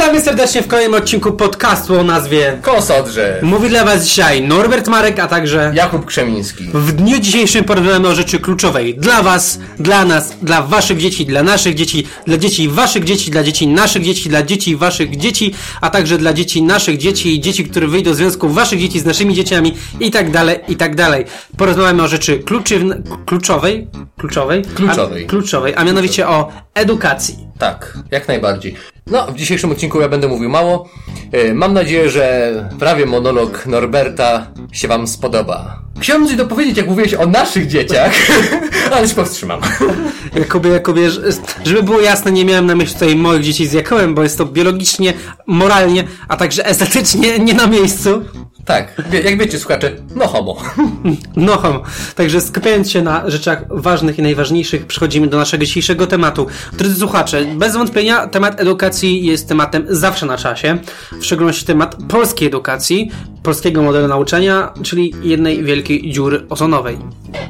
Witamy serdecznie w kolejnym odcinku podcastu o nazwie Kosodrze. Mówi dla Was dzisiaj Norbert Marek, a także Jakub Krzemiński. w dniu dzisiejszym porozmawiamy o rzeczy kluczowej dla Was, dla nas, dla Waszych dzieci, dla naszych dzieci, dla dzieci Waszych dzieci, dla dzieci naszych dzieci, dla dzieci Waszych dzieci, a także dla dzieci naszych dzieci i dzieci, które wyjdą z związku Waszych dzieci z naszymi dzieciami i tak dalej, i tak dalej. Porozmawiamy o rzeczy kluczowej, kluczowej, Kluczowej. a, kluczowej, a mianowicie o edukacji. Tak, jak najbardziej. No, w dzisiejszym odcinku ja będę mówił mało. E, Mam nadzieję, że prawie monolog Norberta się Wam spodoba. Chciałbym coś dopowiedzieć, jak mówiłeś o naszych dzieciach, ale się powstrzymam. Jakubie, Jakubie, ż- żeby było jasne, nie miałem na myśli tutaj moich dzieci z Jakubem, bo jest to biologicznie, moralnie, a także estetycznie nie na miejscu. Tak, jak wiecie, słuchacze, no homo. No, homo. także skupiając się na rzeczach ważnych i najważniejszych, przechodzimy do naszego dzisiejszego tematu. Drodzy słuchacze, bez wątpienia temat edukacji jest tematem zawsze na czasie, w szczególności temat polskiej edukacji, polskiego modelu nauczania, czyli jednej wielkiej dziury ozonowej.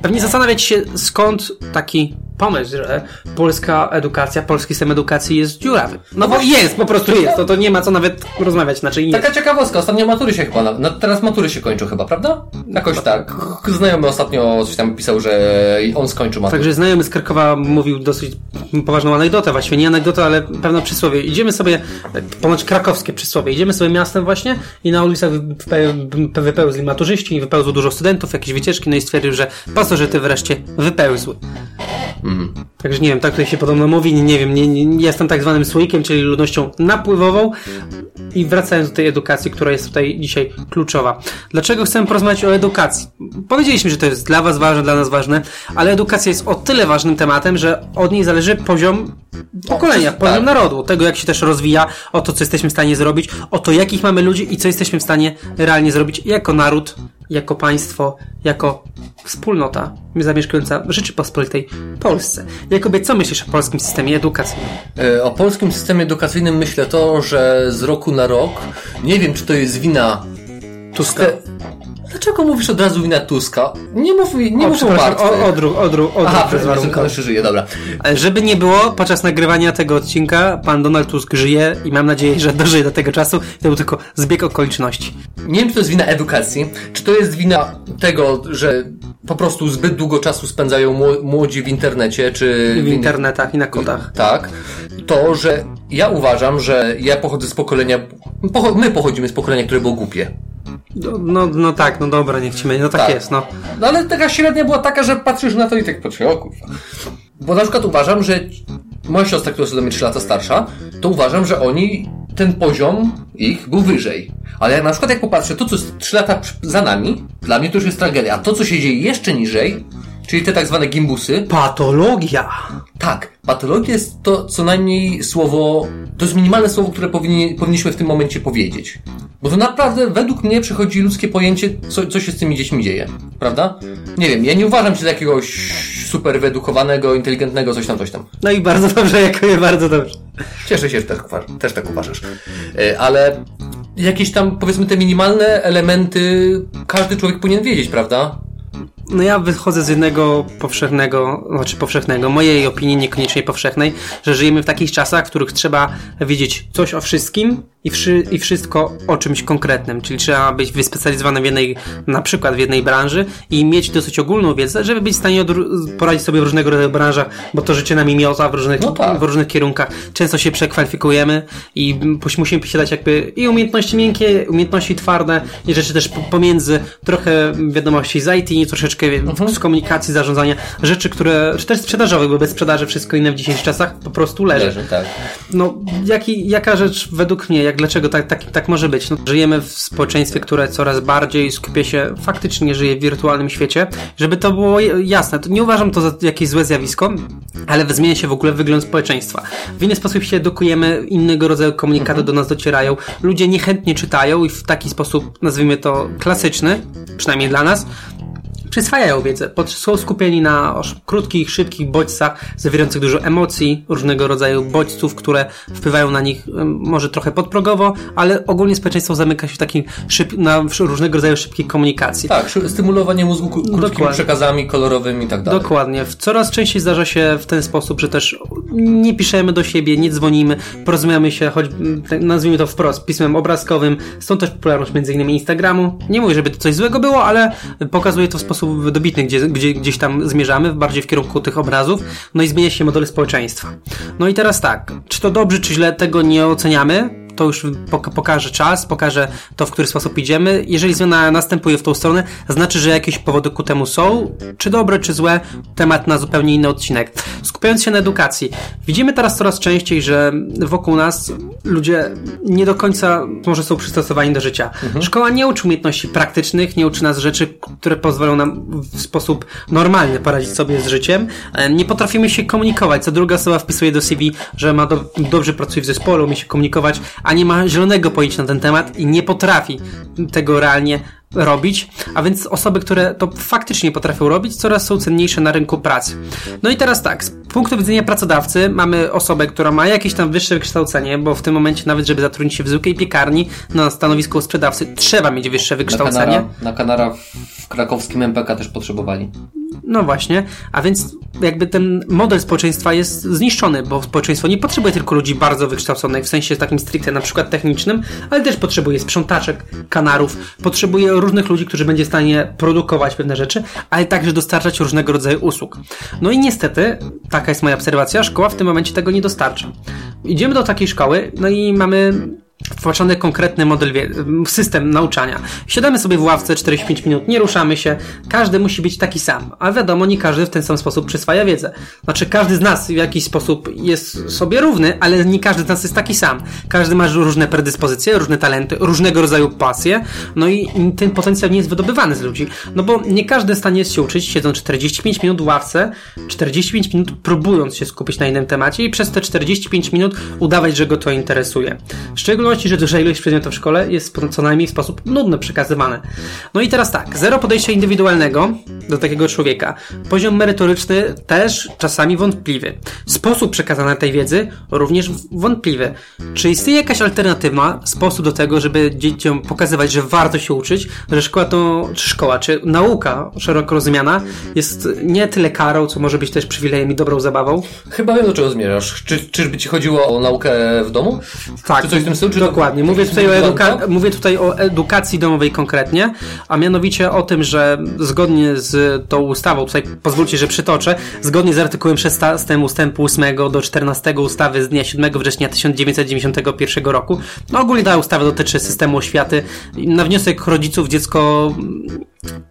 Pewnie zastanawiać się, skąd taki pomysł, że polska edukacja, polski system edukacji jest dziurawy. No bo jest, po prostu jest, to, to nie ma co nawet rozmawiać, znaczy jest. Taka ciekawostka, ostatnio matury się chyba, no, teraz matury się kończą chyba, prawda? Jakoś tak. Znajomy ostatnio coś tam pisał, że on skończył maturę. Także znajomy z Krakowa mówił dosyć poważną anegdotę, właściwie nie anegdotę, ale pewne przysłowie. Idziemy sobie, ponoć krakowskie przysłowie, idziemy sobie miastem właśnie i na ulicach wype- wypełzli maturzyści i wypełzło dużo studentów, jakieś wycieczki, no i stwierdził, że pasożyty wreszcie wypełzły. Także nie wiem, tak tutaj się podobno mówi, nie, nie wiem, nie, nie, jestem tak zwanym słoikiem, czyli ludnością napływową i wracając do tej edukacji, która jest tutaj dzisiaj kluczowa. Dlaczego chcemy porozmawiać o edukacji? Powiedzieliśmy, że to jest dla Was ważne, dla nas ważne, ale edukacja jest o tyle ważnym tematem, że od niej zależy poziom pokolenia, tak. poziom narodu, tego jak się też rozwija, o to, co jesteśmy w stanie zrobić, o to, jakich mamy ludzi i co jesteśmy w stanie realnie zrobić jako naród, jako państwo, jako wspólnota zamieszkująca w Rzeczypospolitej Polsce. Jakoby, co myślisz o polskim systemie edukacyjnym? E, O polskim systemie edukacyjnym myślę to, że z roku na rok, nie wiem czy to jest wina Tuska. Te... Dlaczego mówisz od razu wina Tuska? Nie mów, nie O, mów o odruch, odruch, odruch Aha, warunku. warunkowo jeszcze żyje, dobra. Ale Żeby nie było, podczas nagrywania tego odcinka pan Donald Tusk żyje i mam nadzieję, że dożyje do tego czasu. To był tylko zbieg okoliczności. Nie wiem, czy to jest wina edukacji, czy to jest wina tego, że po prostu zbyt długo czasu spędzają mło- młodzi w internecie, czy W internetach i na kodach. Tak. To, że ja uważam, że ja pochodzę z pokolenia, my pochodzimy z pokolenia, które było głupie. No, no, no tak, no dobra, niech ci będzie. No tak, Tak. jest, no. No ale taka średnia była taka, że patrzysz na to i tak patrzysz, o kurwa. Bo na przykład uważam, że moja siostra, która jest ode mnie 3 lata starsza, to uważam, że oni, ten poziom ich był wyżej. Ale jak na przykład jak popatrzę, to co jest 3 lata za nami, dla mnie to już jest tragedia. A to, co się dzieje jeszcze niżej, czyli te tak zwane gimbusy, Patologia. Tak, patologia jest to co najmniej słowo, to jest minimalne słowo, które powinni, powinniśmy w tym momencie powiedzieć. Bo to naprawdę według mnie przychodzi ludzkie pojęcie, co, co się z tymi dziećmi dzieje. Prawda? Nie wiem, ja nie uważam się za jakiegoś super wyedukowanego, inteligentnego, coś tam, coś tam. No i bardzo dobrze, jakoby, bardzo dobrze. Cieszę się, że tak, też tak uważasz. E, Ale jakieś tam, powiedzmy, te minimalne elementy każdy człowiek powinien wiedzieć, prawda? No ja wychodzę z jednego powszechnego, znaczy powszechnego, mojej opinii niekoniecznie powszechnej, że żyjemy w takich czasach, w których trzeba wiedzieć coś o wszystkim i, wszy, i wszystko o czymś konkretnym, czyli trzeba być wyspecjalizowanym w jednej, na przykład w jednej branży i mieć dosyć ogólną wiedzę, żeby być w stanie poradzić sobie w różnego rodzaju branżach, bo to życie nami miota w różnych, No tak. w różnych kierunkach. Często się przekwalifikujemy i mus- musimy posiadać jakby i umiejętności miękkie, umiejętności twarde i rzeczy też pomiędzy trochę wiadomości z IT, troszeczkę z komunikacji, zarządzania, rzeczy, które, czy też sprzedażowe, bo bez sprzedaży wszystko inne w dzisiejszych czasach po prostu leży. Leży, tak. No, jaki, jaka rzecz według mnie, jak dlaczego tak, tak, tak może być? No, żyjemy w społeczeństwie, które coraz bardziej skupia się, faktycznie żyje w wirtualnym świecie. Żeby to było jasne, to nie uważam to za jakieś złe zjawisko, ale zmienia się w ogóle wygląd społeczeństwa. W inny sposób się edukujemy, innego rodzaju komunikaty do nas docierają, ludzie niechętnie czytają i w taki sposób, nazwijmy to klasyczny, przynajmniej dla nas, przyswajają wiedzę, są skupieni na krótkich, szybkich bodźcach zawierających dużo emocji, różnego rodzaju bodźców, które wpływają na nich może trochę podprogowo, ale ogólnie społeczeństwo zamyka się w takim szyb, na różnego rodzaju szybkiej komunikacji. Tak, stymulowanie mózgu krótkimi Dokładnie. przekazami kolorowymi i tak dalej. Dokładnie. Coraz częściej zdarza się w ten sposób, że też nie piszemy do siebie, nie dzwonimy, porozumiemy się, choć nazwijmy to wprost, pismem obrazkowym. Stąd też popularność między innymi Instagramu. Nie mówię, żeby to coś złego było, ale pokazuje to w sposób dobitny, gdzie, gdzie gdzieś tam zmierzamy, bardziej w kierunku tych obrazów. No i zmienia się model społeczeństwa. No i teraz tak, czy to dobrze, czy źle, tego nie oceniamy to już pokaże czas, pokaże to, w który sposób idziemy. Jeżeli zmiana następuje w tą stronę, znaczy, że jakieś powody ku temu są, czy dobre, czy złe, temat na zupełnie inny odcinek. Skupiając się na edukacji, widzimy teraz coraz częściej, że wokół nas ludzie nie do końca może są przystosowani do życia. Mhm. Szkoła nie uczy umiejętności praktycznych, nie uczy nas rzeczy, które pozwolą nam w sposób normalny poradzić sobie z życiem. Nie potrafimy się komunikować. Co druga osoba wpisuje do CV, że ma do, dobrze pracuje w zespole, umie się komunikować, a nie ma zielonego pojęcia na ten temat i nie potrafi tego realnie robić, a więc osoby, które to faktycznie potrafią robić, coraz są cenniejsze na rynku pracy. No i teraz tak, z punktu widzenia pracodawcy mamy osobę, która ma jakieś tam wyższe wykształcenie, bo w tym momencie nawet, żeby zatrudnić się w zwykłej piekarni na stanowisku sprzedawcy, trzeba mieć wyższe wykształcenie. Na Kanara, na Kanara w krakowskim MPK też potrzebowali. No właśnie, a więc jakby ten model społeczeństwa jest zniszczony, bo społeczeństwo nie potrzebuje tylko ludzi bardzo wykształconych, w sensie takim stricte na przykład technicznym, ale też potrzebuje sprzątaczek, kanarów, potrzebuje różnych ludzi, którzy będzie w stanie produkować pewne rzeczy, ale także dostarczać różnego rodzaju usług. No i niestety, taka jest moja obserwacja, szkoła w tym momencie tego nie dostarcza. Idziemy do takiej szkoły, no i mamy wtłaczany konkretny model, system nauczania. Siadamy sobie w ławce 45 minut, nie ruszamy się, każdy musi być taki sam, a wiadomo, nie każdy w ten sam sposób przyswaja wiedzę. Znaczy, każdy z nas w jakiś sposób jest sobie równy, ale nie każdy z nas jest taki sam. Każdy ma różne predyspozycje, różne talenty, różnego rodzaju pasje, no i ten potencjał nie jest wydobywany z ludzi, no bo nie każdy w stanie się uczyć, siedząc 45 minut w ławce, 45 minut próbując się skupić na innym temacie i przez te 45 minut udawać, że go to interesuje. Szczególnie szczególności, że duża ilość przedmiotów w szkole jest co najmniej w sposób nudny przekazywane. No i teraz tak, zero podejścia indywidualnego do takiego człowieka. Poziom merytoryczny też czasami wątpliwy. Sposób przekazania tej wiedzy również wątpliwy. Czy istnieje jakaś alternatywna sposób do tego, żeby dzieciom pokazywać, że warto się uczyć, że szkoła to, czy szkoła, czy nauka szeroko rozumiana jest nie tyle karą, co może być też przywilejem i dobrą zabawą? Chyba wiem, do czego zmierzasz. Czy, czyżby ci chodziło o naukę w domu? Tak. Czy coś w tym stylu? Dokładnie. Mówię tutaj, o eduka- mówię tutaj o edukacji domowej konkretnie, a mianowicie o tym, że zgodnie z tą ustawą, tutaj pozwólcie, że przytoczę, zgodnie z artykułem 16 ustępu 8 do 14 ustawy z dnia 7 września 1991 roku, no ogólnie ta ustawa dotyczy systemu oświaty. Na wniosek rodziców dziecko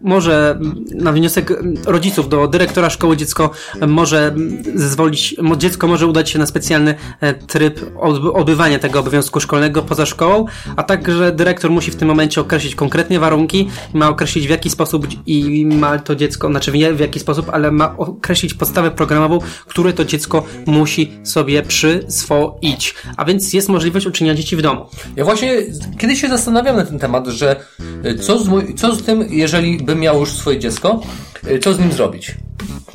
może na wniosek rodziców do dyrektora szkoły dziecko może zezwolić, dziecko może udać się na specjalny e, tryb odbywania tego obowiązku szkolnego poza szkołą, a także dyrektor musi w tym momencie określić konkretnie warunki, ma określić w jaki sposób i ma to dziecko, znaczy nie w jaki sposób, ale ma określić podstawę programową, które to dziecko musi sobie przyswoić. A więc jest możliwość uczynienia dzieci w domu. Ja właśnie kiedyś się zastanawiam na ten temat, że e, co z, mój, co z tym, jeżeli bym miał już swoje dziecko, y, co z nim zrobić?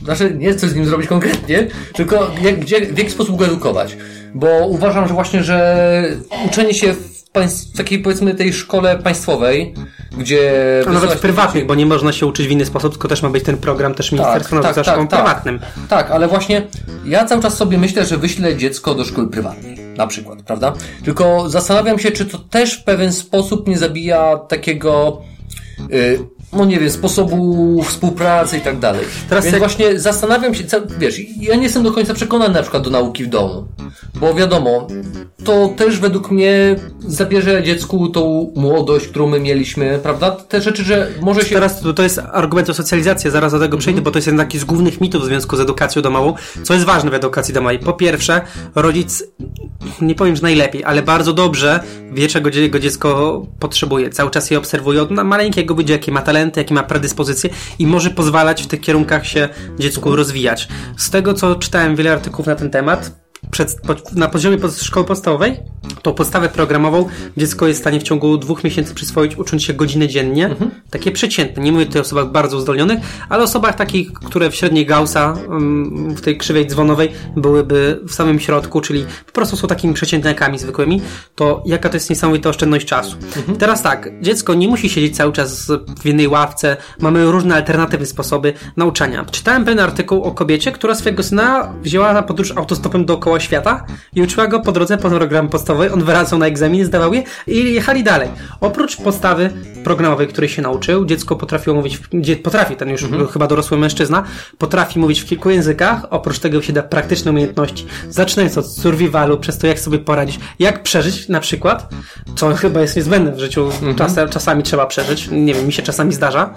Znaczy, nie co z nim zrobić konkretnie, tylko jak, gdzie, w jaki sposób go edukować. Bo uważam, że właśnie, że uczenie się w, państw, w takiej powiedzmy tej szkole państwowej, gdzie... A nawet w prywatnych, bo nie można się uczyć w inny sposób, tylko też ma być ten program też Ministerstwa tak, tak, tak, tak, prywatnym. Tak, ale właśnie ja cały czas sobie myślę, że wyślę dziecko do szkoły prywatnej. Na przykład, prawda? Tylko zastanawiam się, czy to też w pewien sposób nie zabija takiego... Yy, no nie wiem, sposobu współpracy i tak dalej. Teraz Więc jak... właśnie zastanawiam się, wiesz, ja nie jestem do końca przekonany na przykład do nauki w domu, bo wiadomo, to też według mnie zabierze dziecku tą młodość, którą my mieliśmy, prawda? Te rzeczy, że może się... Teraz to, jest argument o socjalizację, zaraz do tego przejdę, mm. bo to jest jeden taki z głównych mitów w związku z edukacją domową, co jest ważne w edukacji domowej. Po pierwsze, rodzic, nie powiem, że najlepiej, ale bardzo dobrze wie, czego jego dziecko potrzebuje. Cały czas je obserwuje od maleńkiego, widzi, jakie ma talenty, jakie ma predyspozycje i może pozwalać w tych kierunkach się dziecku rozwijać. Z tego, co czytałem wiele artykułów na ten temat, przed, na poziomie szkoły podstawowej, to podstawę programową dziecko jest w stanie w ciągu dwóch miesięcy przyswoić, ucząc się godzinę dziennie. Mhm. Takie przeciętne. Nie mówię tutaj o osobach bardzo uzdolnionych, ale osobach takich, które w średniej Gaussa, w tej krzywej dzwonowej, byłyby w samym środku, czyli po prostu są takimi przeciętniakami zwykłymi, to jaka to jest niesamowita oszczędność czasu. Mhm. Teraz tak, dziecko nie musi siedzieć cały czas w jednej ławce, mamy różne alternatywne sposoby nauczania. Czytałem pewien artykuł o kobiecie, która swojego syna wzięła na podróż autostopem dookoła świata i uczyła go po drodze po programie podstawowej. On wracał na egzamin, zdawał je i jechali dalej. Oprócz podstawy programowej, której się nauczył, dziecko potrafiło mówić, w, potrafi, ten już mhm. chyba dorosły mężczyzna, potrafi mówić w kilku językach, oprócz tego się da praktyczne umiejętności, zaczynając od survivalu, przez to jak sobie poradzić, jak przeżyć na przykład, co chyba jest niezbędne w życiu, mhm. czasem, czasami trzeba przeżyć, nie wiem, mi się czasami zdarza,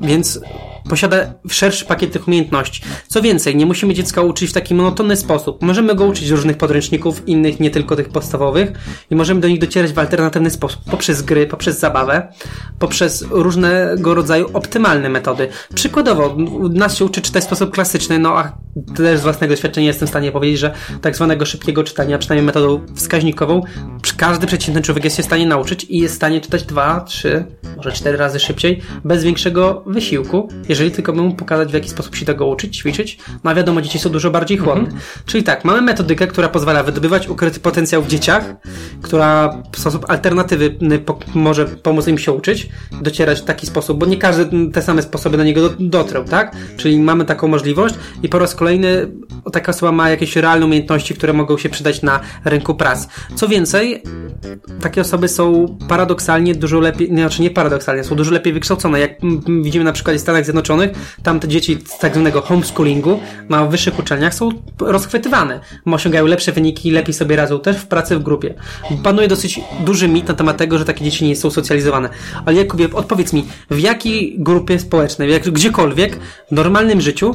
więc posiada szerszy pakiet tych umiejętności. Co więcej, nie musimy dziecka uczyć w taki monotonny sposób. Możemy go uczyć różnych podręczników, innych, nie tylko tych podstawowych, i możemy do nich docierać w alternatywny sposób. Poprzez gry, poprzez zabawę, poprzez różnego rodzaju optymalne metody. Przykładowo, nas się uczy czytać w sposób klasyczny, no a też z własnego doświadczenia jestem w stanie powiedzieć, że tak zwanego szybkiego czytania, przynajmniej metodą wskaźnikową, każdy przeciętny człowiek jest się w stanie nauczyć i jest w stanie czytać dwa, trzy, może cztery razy szybciej, bez większego wysiłku, jeżeli tylko mu pokazać, w jaki sposób się tego uczyć, ćwiczyć. No a wiadomo, dzieci są dużo bardziej chłodne. Mhm. Czyli tak, mamy metodykę, która pozwala wydobywać ukryty potencjał w dzieciach, która w sposób alternatywny po może pomóc im się uczyć, docierać w taki sposób, bo nie każdy te same sposoby do niego dotrą, tak? Czyli mamy taką możliwość i po raz kolejny taka osoba ma jakieś realne umiejętności, które mogą się przydać na rynku pracy. Co więcej, takie osoby są paradoksalnie dużo lepiej, znaczy nie paradoksalnie, są dużo lepiej wykształcone. Jak widzimy na przykład w Stanach Zjednoczonych, tam te dzieci z tak zwanego homeschoolingu na wyższych uczelniach są rozchwytywane. Osiągają lepsze wyniki, lepiej sobie radzą też w pracy w grupie. Panuje dosyć duży mit na temat tego, że takie dzieci nie są socjalizowane. Ale Jakubie, odpowiedz mi, w jakiej grupie społecznej, jak, gdziekolwiek, w normalnym życiu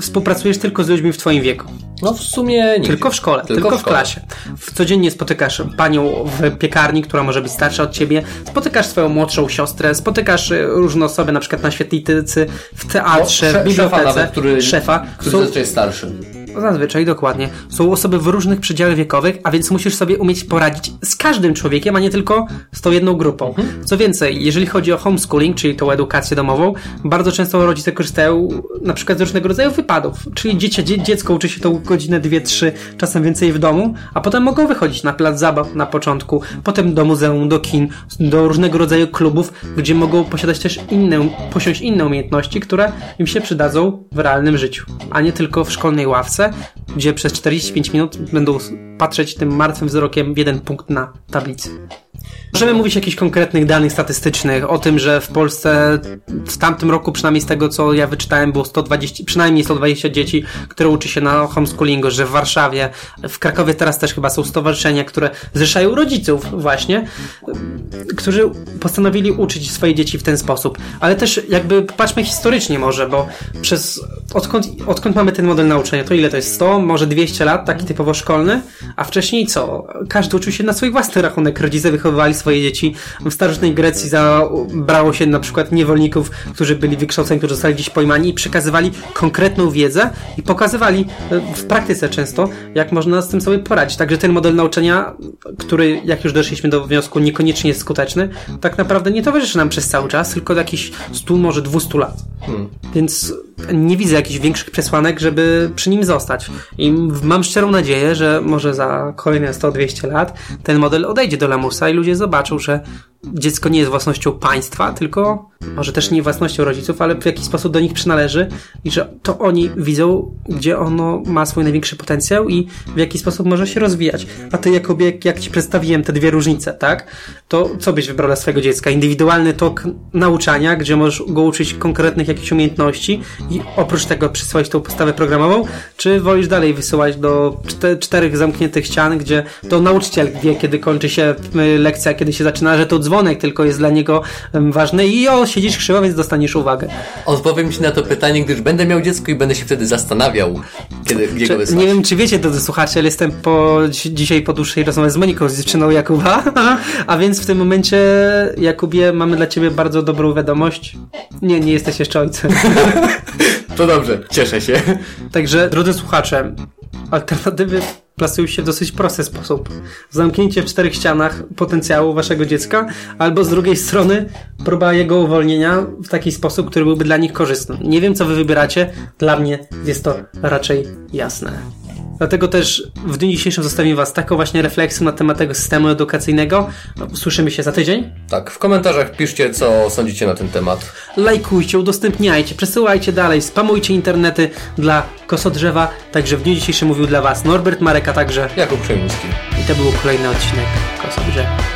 współpracujesz tylko z ludźmi w twoim wieku. No w sumie nie. Tylko w szkole, tylko, tylko w, w klasie. W, codziennie spotykasz panią w piekarni, która może być starsza od ciebie, spotykasz swoją młodszą siostrę, spotykasz y, różne osoby, na przykład na świetlicy, w teatrze, no, w bibliotece. Szefa, nawet, który, szefa, który są, zazwyczaj jest starszy. Zazwyczaj, dokładnie. Są osoby w różnych przedziałach wiekowych, a więc musisz sobie umieć poradzić z każdym człowiekiem, a nie tylko z tą jedną grupą. Mhm. Co więcej, jeżeli chodzi o homeschooling, czyli tą edukację domową, bardzo często rodzice korzystają na przykład z różnego rodzaju wypadów. Czyli dziecko uczy się tą godzinę, dwie, trzy, czasem więcej w domu, a potem mogą wychodzić na plac zabaw na początku, potem do muzeum, do kin, do różnego rodzaju klubów, gdzie mogą posiadać też inne, posiąść inne umiejętności, które im się przydadzą w realnym życiu, a nie tylko w szkolnej ławce, gdzie przez 45 minut będą patrzeć tym martwym wzrokiem w jeden punkt na tablicy. Możemy mówić o jakichś konkretnych danych statystycznych, o tym, że w Polsce w tamtym roku, przynajmniej z tego co ja wyczytałem, było 120, przynajmniej 120 dzieci, które uczy się na homeschoolingu, że w Warszawie, w Krakowie teraz też chyba są stowarzyszenia, które zrzeszają rodziców właśnie, którzy postanowili uczyć swoje dzieci w ten sposób. Ale też jakby patrzmy historycznie może, bo przez odkąd, odkąd mamy ten model nauczania, to ile to jest? 100, może 200 lat, taki typowo szkolny, a wcześniej co? Każdy uczył się na swój własny rachunek, rodzice wychowywali swoje dzieci. W starożytnej Grecji zabrało się na przykład niewolników, którzy byli wykształceni, którzy zostali gdzieś pojmani i przekazywali konkretną wiedzę i pokazywali e, w praktyce często, jak można z tym sobie poradzić. Także ten model nauczania, który, jak już doszliśmy do wniosku, niekoniecznie jest skuteczny, tak naprawdę nie towarzyszy nam przez cały czas, tylko do jakichś 100, może 200 lat. Hmm. Więc nie widzę jakichś większych przesłanek, żeby przy nim zostać. I mam szczerą nadzieję, że może za kolejne 100-200 lat ten model odejdzie do lamusa i ludzie zobaczą, że dziecko nie jest własnością państwa, tylko może też nie własnością rodziców, ale w jakiś sposób do nich przynależy i że to oni widzą, gdzie ono ma swój największy potencjał i w jaki sposób może się rozwijać. A ty, Jakubie, jak ci przedstawiłem te dwie różnice, tak? To co byś wybrał dla swojego dziecka? Indywidualny tok nauczania, gdzie możesz go uczyć konkretnych jakichś umiejętności i oprócz tego przysłać tą postawę programową, czy wolisz dalej wysyłać do czterech zamkniętych ścian, gdzie to nauczyciel wie, kiedy kończy się y, lekcja, kiedy się zaczyna, że to dzwonek tylko jest dla niego ważny i o, siedzisz krzywo, więc dostaniesz uwagę. Odpowiem Ci na to pytanie, gdyż będę miał dziecko i będę się wtedy zastanawiał, kiedy, gdzie go wysłać. Nie wiem, czy wiecie, drodzy słuchacze, ale jestem po, dzisiaj po dłuższej rozmowie z Moniką, z dziewczyną Jakuba, a więc w tym momencie, Jakubie, mamy dla Ciebie bardzo dobrą wiadomość. Nie, nie jesteś jeszcze ojcem. To dobrze, cieszę się. Także, drodzy słuchacze, Alternatywy plasują się w dosyć prosty sposób. Zamknięcie w czterech ścianach potencjału waszego dziecka, albo z drugiej strony próba jego uwolnienia w taki sposób, który byłby dla nich korzystny. Nie wiem, co wy wybieracie. Dla mnie jest to raczej jasne. Dlatego też w dniu dzisiejszym zostawię Was taką właśnie refleksją na temat tego systemu edukacyjnego. No, słyszymy się za tydzień. Tak, w komentarzach piszcie, co sądzicie na ten temat. Lajkujcie, udostępniajcie, przesyłajcie dalej, spamujcie internety dla kosodrzewa. Także w dniu dzisiejszym mówił dla Was Norbert Marek, a także Jakub Krzemiński. i to był kolejny odcinek Kosodrzewa.